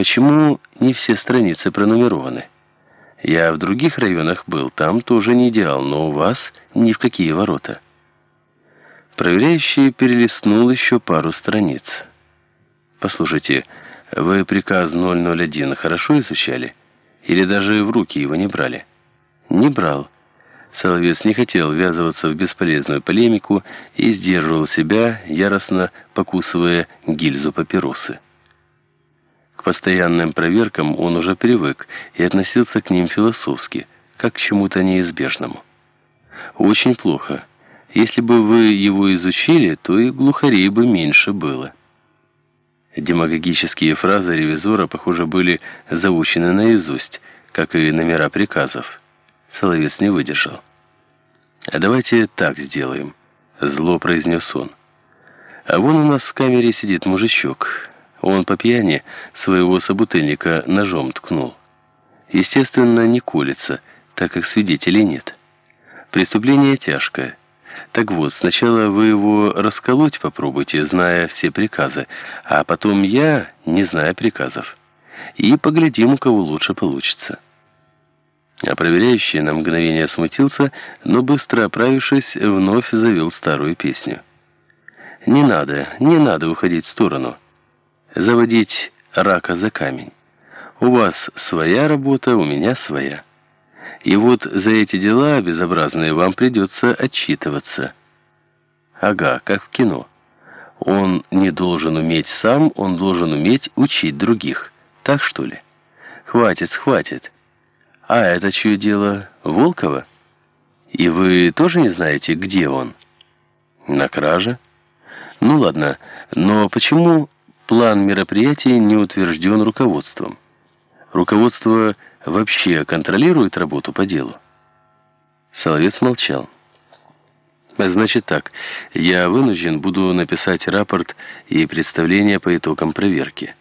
Почему не все страницы пронумерованы? Я в других районах был, там тоже не идеал, но у вас ни в какие ворота. Проверяющий перелистнул еще пару страниц. Послушайте, вы приказ 001 хорошо изучали? Или даже в руки его не брали? Не брал. Соловец не хотел ввязываться в бесполезную полемику и сдерживал себя, яростно покусывая гильзу папиросы. К постоянным проверкам он уже привык и относился к ним философски, как к чему-то неизбежному. Очень плохо. Если бы вы его изучили, то и глухарей бы меньше было. Демагогические фразы ревизора, похоже, были заучены наизусть, как и номера приказов. Соловец не выдержал. «А давайте так сделаем», — зло произнес он. «А вон у нас в камере сидит мужичок». Он по пьяни своего собутыльника ножом ткнул. Естественно, не колется, так как свидетелей нет. Преступление тяжкое. Так вот, сначала вы его расколоть попробуйте, зная все приказы, а потом я, не зная приказов. И поглядим, у кого лучше получится. А проверяющий на мгновение смутился, но быстро оправившись, вновь завел старую песню. «Не надо, не надо уходить в сторону» заводить рака за камень. У вас своя работа, у меня своя. И вот за эти дела безобразные вам придется отчитываться. Ага, как в кино. Он не должен уметь сам, он должен уметь учить других. Так что ли? Хватит, хватит. А это чье дело? Волкова? И вы тоже не знаете, где он? На краже? Ну ладно, но почему план мероприятий не утвержден руководством. Руководство вообще контролирует работу по делу? Соловец молчал. Значит так, я вынужден буду написать рапорт и представление по итогам проверки.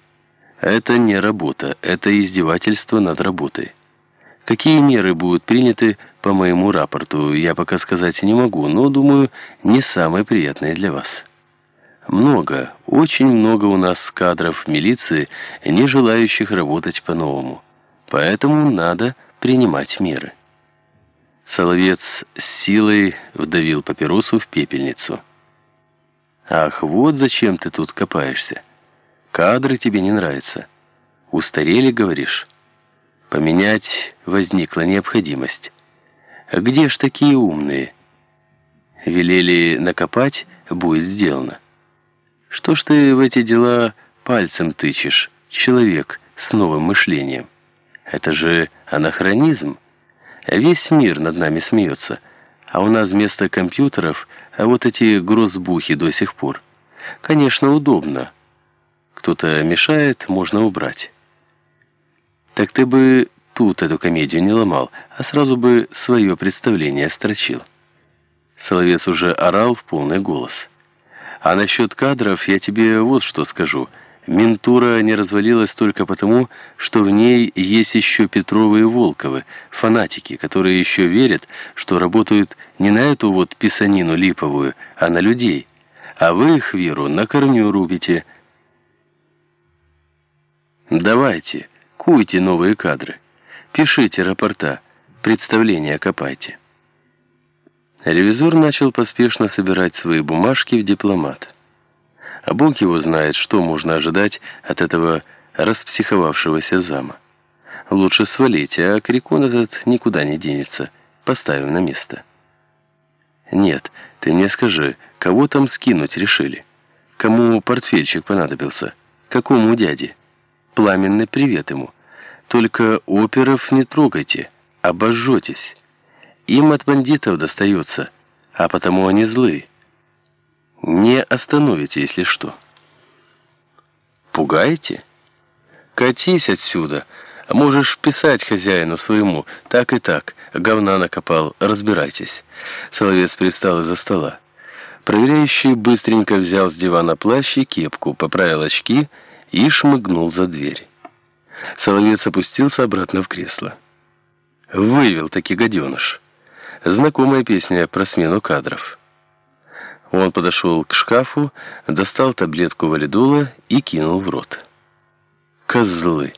Это не работа, это издевательство над работой. Какие меры будут приняты по моему рапорту, я пока сказать не могу, но, думаю, не самые приятные для вас. Много, очень много у нас кадров в милиции, не желающих работать по-новому. Поэтому надо принимать меры. Соловец с силой вдавил папиросу в пепельницу. «Ах, вот зачем ты тут копаешься. Кадры тебе не нравятся. Устарели, говоришь? Поменять возникла необходимость. Где ж такие умные? Велели накопать, будет сделано». Что ж ты в эти дела пальцем тычешь, человек с новым мышлением? Это же анахронизм. Весь мир над нами смеется, а у нас вместо компьютеров а вот эти грозбухи до сих пор. Конечно, удобно. Кто-то мешает, можно убрать. Так ты бы тут эту комедию не ломал, а сразу бы свое представление строчил. Соловец уже орал в полный голос. А насчет кадров я тебе вот что скажу. Ментура не развалилась только потому, что в ней есть еще Петровы и Волковы, фанатики, которые еще верят, что работают не на эту вот писанину липовую, а на людей. А вы их веру на корню рубите. Давайте, куйте новые кадры, пишите рапорта, представления копайте. Ревизор начал поспешно собирать свои бумажки в дипломат. А Бог его знает, что можно ожидать от этого распсиховавшегося зама. Лучше свалить, а крикун этот никуда не денется. Поставим на место. Нет, ты мне скажи, кого там скинуть решили? Кому портфельчик понадобился? Какому дяде? Пламенный привет ему. Только оперов не трогайте, обожжетесь. Им от бандитов достается, а потому они злые. Не остановите, если что. Пугаете? Катись отсюда. Можешь писать хозяину своему, так и так. Говна накопал, разбирайтесь. Соловец пристал из-за стола. Проверяющий быстренько взял с дивана плащ и кепку, поправил очки и шмыгнул за дверь. Соловец опустился обратно в кресло. Вывел таки гаденыш. Знакомая песня про смену кадров. Он подошел к шкафу, достал таблетку валидола и кинул в рот. Козлы.